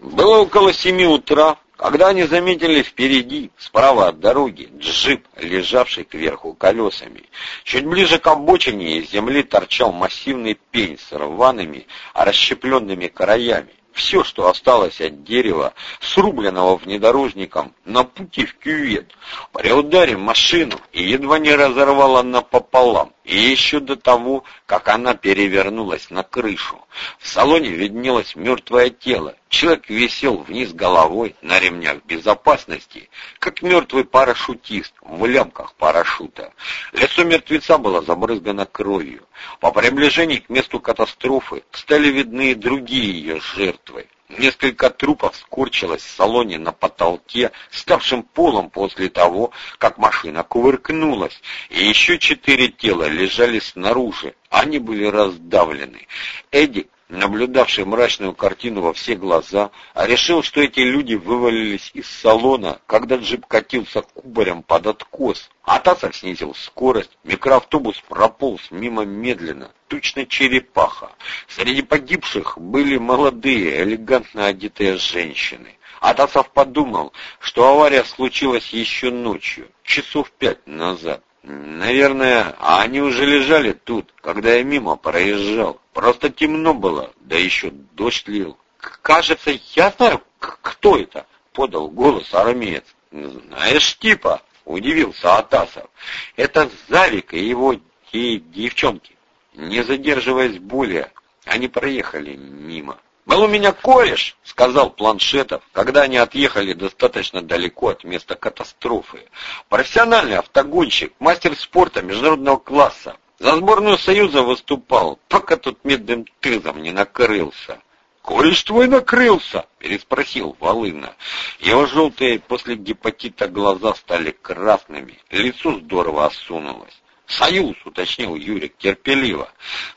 Было около семи утра, когда они заметили впереди, справа от дороги, джип, лежавший кверху колесами. Чуть ближе к обочине из земли торчал массивный пень с рваными, расщепленными краями. Все, что осталось от дерева, срубленного внедорожником, на пути в кювет. При ударе машину и едва не разорвала напополам, и еще до того, как она перевернулась на крышу. В салоне виднелось мертвое тело. Человек висел вниз головой на ремнях безопасности, как мертвый парашютист в лямках парашюта. Лицо мертвеца было забрызгано кровью. По приближении к месту катастрофы стали видны и другие ее жертвы. Несколько трупов скорчилось в салоне на потолке, ставшем полом после того, как машина кувыркнулась, и еще четыре тела лежали снаружи. Они были раздавлены. Эдик наблюдавший мрачную картину во все глаза, а решил, что эти люди вывалились из салона, когда джип катился кубарем под откос. Атасов снизил скорость, микроавтобус прополз мимо медленно, точно черепаха. Среди погибших были молодые, элегантно одетые женщины. Атасов подумал, что авария случилась еще ночью, часов пять назад. Наверное, они уже лежали тут, когда я мимо проезжал. Просто темно было, да еще дождь лил. «Кажется, я знаю, кто это?» — подал голос армеец. «Знаешь типа?» — удивился Атасов. «Это Завик и его девчонки». Не задерживаясь более, они проехали мимо. «Был у меня кореш», — сказал Планшетов, когда они отъехали достаточно далеко от места катастрофы. «Профессиональный автогонщик, мастер спорта международного класса. За сборную Союза выступал, пока тут медным тызом не накрылся». «Кореш твой накрылся?» — переспросил Волына. Его желтые после гепатита глаза стали красными, лицо здорово осунулось. «Союз», — уточнил Юрик терпеливо.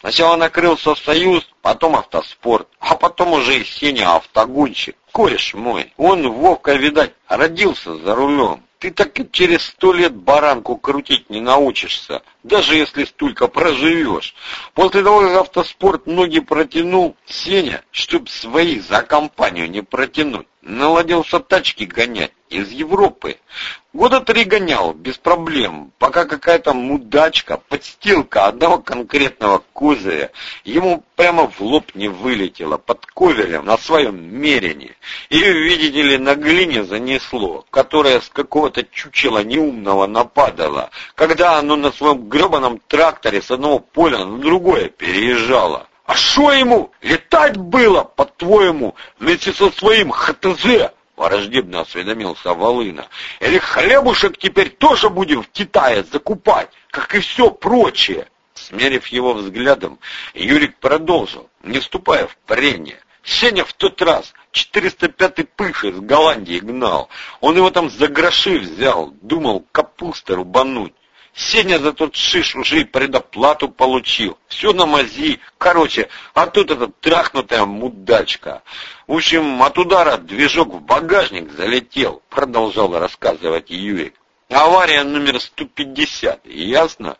«Сначала накрылся Союз, потом автоспорт, потом уже и Сеня автогонщик. Кореш мой, он, Вовка, видать, родился за рулем. Ты так и через сто лет баранку крутить не научишься, даже если столько проживешь. После того, как автоспорт ноги протянул, Сеня, чтоб свои за компанию не протянуть, наладился тачки гонять из Европы. Года три гонял, без проблем, пока какая-то мудачка, подстилка одного конкретного козыря ему прямо в лоб не вылетела, под ковелем на своем мерине. Ее, видите ли, на глине занесло, которое с какого-то чучела неумного нападало, когда оно на своем гребаном тракторе с одного поля на другое переезжало. А что ему? Летать было, по-твоему, вместе со своим ХТЗ? Враждебно осведомился Волына. Или хлебушек теперь тоже будем в Китае закупать, как и все прочее? Смерив его взглядом, Юрик продолжил, не вступая в прение. Сеня в тот раз 405-й пыш из Голландии гнал. Он его там за гроши взял, думал капусты рубануть. Сеня за тот шиш уже и предоплату получил. Все на мази. Короче, а тут эта трахнутая мудачка. В общем, от удара движок в багажник залетел, продолжал рассказывать Юрик. Авария номер 150, ясно?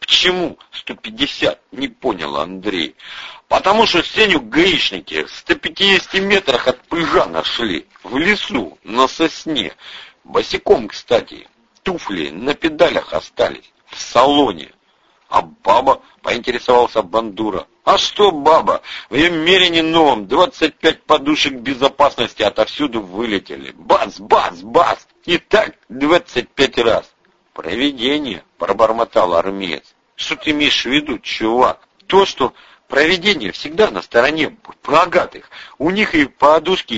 Почему 150? Не понял Андрей. Потому что Сеню гаишники в 150 метрах от пыжа нашли. В лесу, на сосне. Босиком, кстати туфли на педалях остались, в салоне. А баба, поинтересовался Бандура. А что баба? В ее мерине новом 25 подушек безопасности отовсюду вылетели. Бац, бац, бац. И так 25 раз. Провидение, пробормотал армеец. Что ты имеешь в виду, чувак? То, что Проведение всегда на стороне богатых. У них и подушки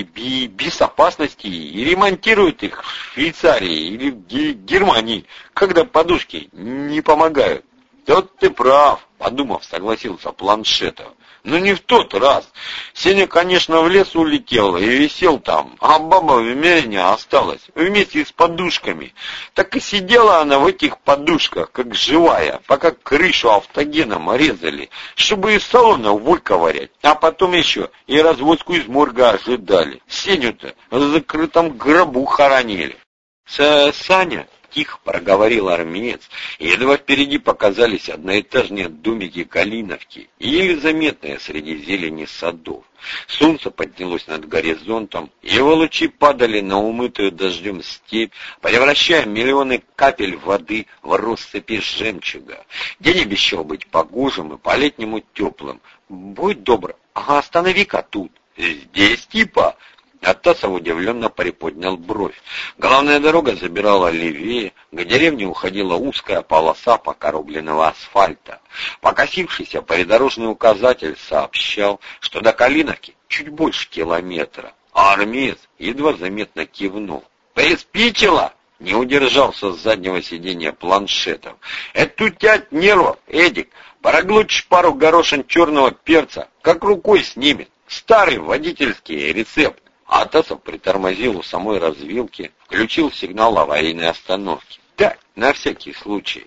безопасности, и ремонтируют их в Швейцарии или в Германии, когда подушки не помогают. Вот ты прав, подумав, согласился Планшетов. Но не в тот раз. Сеня, конечно, в лес улетел и висел там, а баба в Мерине осталась, вместе с подушками. Так и сидела она в этих подушках, как живая, пока крышу автогеном резали, чтобы из салона выковырять. А потом еще и развозку из морга ожидали. Сеню-то в закрытом гробу хоронили. С Саня тихо проговорил армеец, и едва впереди показались одноэтажные домики Калиновки, еле заметные среди зелени садов. Солнце поднялось над горизонтом, его лучи падали на умытую дождем степь, превращая миллионы капель воды в россыпи жемчуга. День обещал быть погожим и по-летнему теплым. «Будь добр, ага, останови-ка тут». «Здесь типа?» Атасов удивленно приподнял бровь. Главная дорога забирала левее, к деревне уходила узкая полоса покоробленного асфальта. Покосившийся придорожный указатель сообщал, что до Калиновки чуть больше километра, а армеец едва заметно кивнул. «Приспичило!» Не удержался с заднего сиденья планшетом. «Это у тебя нервов, Эдик. Проглотишь пару горошин черного перца, как рукой снимет. Старый водительский рецепт. Атасов притормозил у самой развилки, включил сигнал аварийной остановки. «Да, на всякий случай.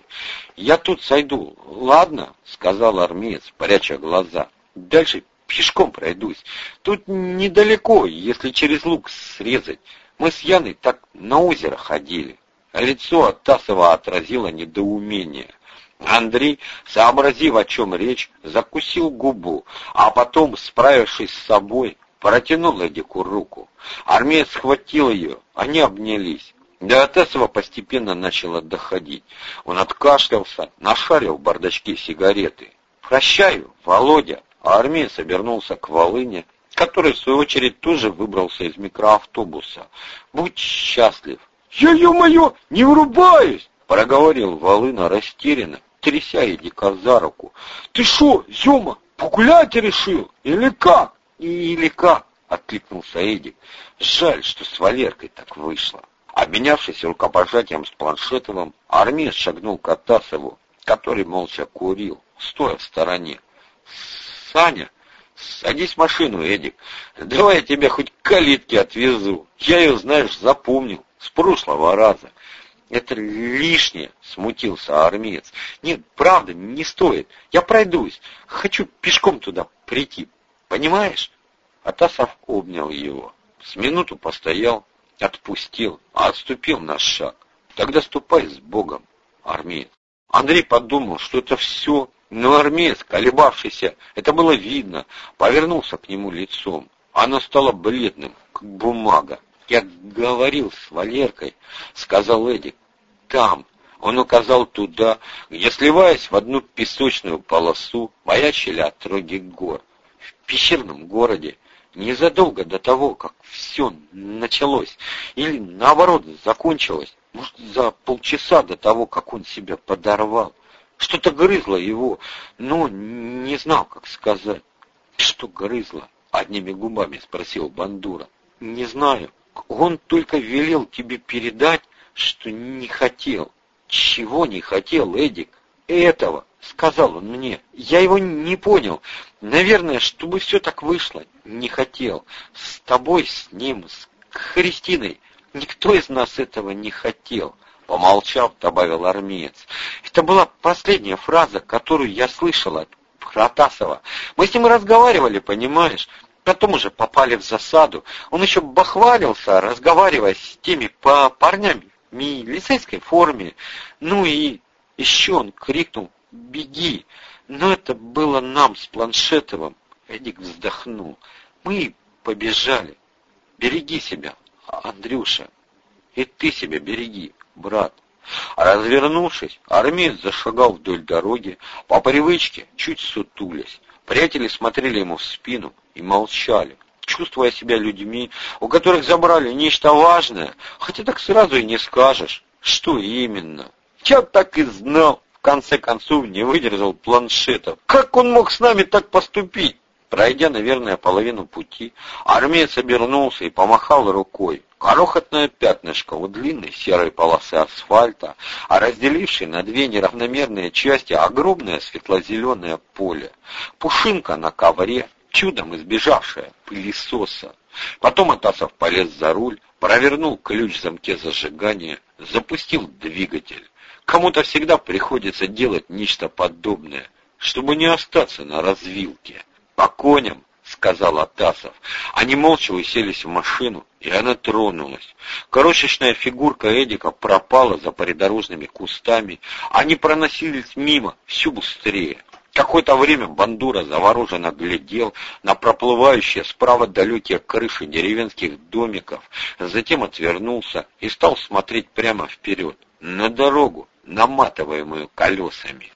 Я тут сойду, ладно?» — сказал армеец, пряча глаза. «Дальше пешком пройдусь. Тут недалеко, если через луг срезать. Мы с Яной так на озеро ходили». Лицо Атасова отразило недоумение. Андрей, сообразив, о чем речь, закусил губу, а потом, справившись с собой, Протянул Эдику руку. Армия схватил ее, они обнялись. До Атесова постепенно начало доходить. Он откашлялся, нашарил в бардачке сигареты. «Прощаю, Володя!» А армия собернулся к Волыне, который, в свою очередь, тоже выбрался из микроавтобуса. «Будь счастлив!» «Я, ё-моё, не врубаюсь!» — проговорил Волына растерянно, тряся Эдика за руку. «Ты шо, Зёма, погулять решил? Или как?» «Или как?» — откликнулся Эдик. «Жаль, что с Валеркой так вышло». Обменявшись рукопожатием с Планшетовым, армеец шагнул к Атасову, который молча курил, стоя в стороне. «Саня, садись в машину, Эдик. Давай я тебя хоть к калитке отвезу. Я ее, знаешь, запомнил с прошлого раза». «Это лишнее», — смутился армеец. «Нет, правда, не стоит. Я пройдусь. Хочу пешком туда прийти. Понимаешь? Атасов обнял его. С минуту постоял, отпустил, а отступил на шаг. Тогда ступай с Богом, армеец. Андрей подумал, что это все, но армеец, колебавшийся, это было видно, повернулся к нему лицом. Оно стало бледным, как бумага. «Я говорил с Валеркой», — сказал Эдик. «Там». Он указал туда, где, сливаясь в одну песочную полосу, маячили отроги гор пещерном городе незадолго до того, как все началось, или наоборот закончилось, может, за полчаса до того, как он себя подорвал. Что-то грызло его, но не знал, как сказать. Что грызло? Одними губами спросил Бандура. Не знаю. Он только велел тебе передать, что не хотел. Чего не хотел, Эдик? Этого, сказал он мне. Я его не понял. Наверное, чтобы все так вышло, не хотел. С тобой, с ним, с Христиной. Никто из нас этого не хотел. Помолчав, добавил армеец. Это была последняя фраза, которую я слышал от Протасова. Мы с ним разговаривали, понимаешь? Потом уже попали в засаду. Он еще бахвалился, разговаривая с теми парнями в милицейской форме. Ну и еще он крикнул «Беги!» Но это было нам с Планшетовым. Эдик вздохнул. Мы побежали. Береги себя, Андрюша. И ты себя береги, брат. Развернувшись, армеец зашагал вдоль дороги, по привычке, чуть сутулясь. Приятели смотрели ему в спину и молчали, чувствуя себя людьми, у которых забрали нечто важное, хотя так сразу и не скажешь, что именно. Я так и знал, конце концов не выдержал планшета. Как он мог с нами так поступить? Пройдя, наверное, половину пути, армеец обернулся и помахал рукой. Крохотное пятнышко у длинной серой полосы асфальта, а разделившей на две неравномерные части огромное светло-зеленое поле. Пушинка на ковре, чудом избежавшая пылесоса. Потом Атасов полез за руль, провернул ключ в замке зажигания, запустил двигатель. Кому-то всегда приходится делать нечто подобное, чтобы не остаться на развилке. По коням, сказал Атасов. Они молча уселись в машину, и она тронулась. Крошечная фигурка Эдика пропала за придорожными кустами. Они проносились мимо, все быстрее. Какое-то время Бандура завороженно глядел на проплывающие справа далекие крыши деревенских домиков, затем отвернулся и стал смотреть прямо вперед, на дорогу, наматываемую колесами.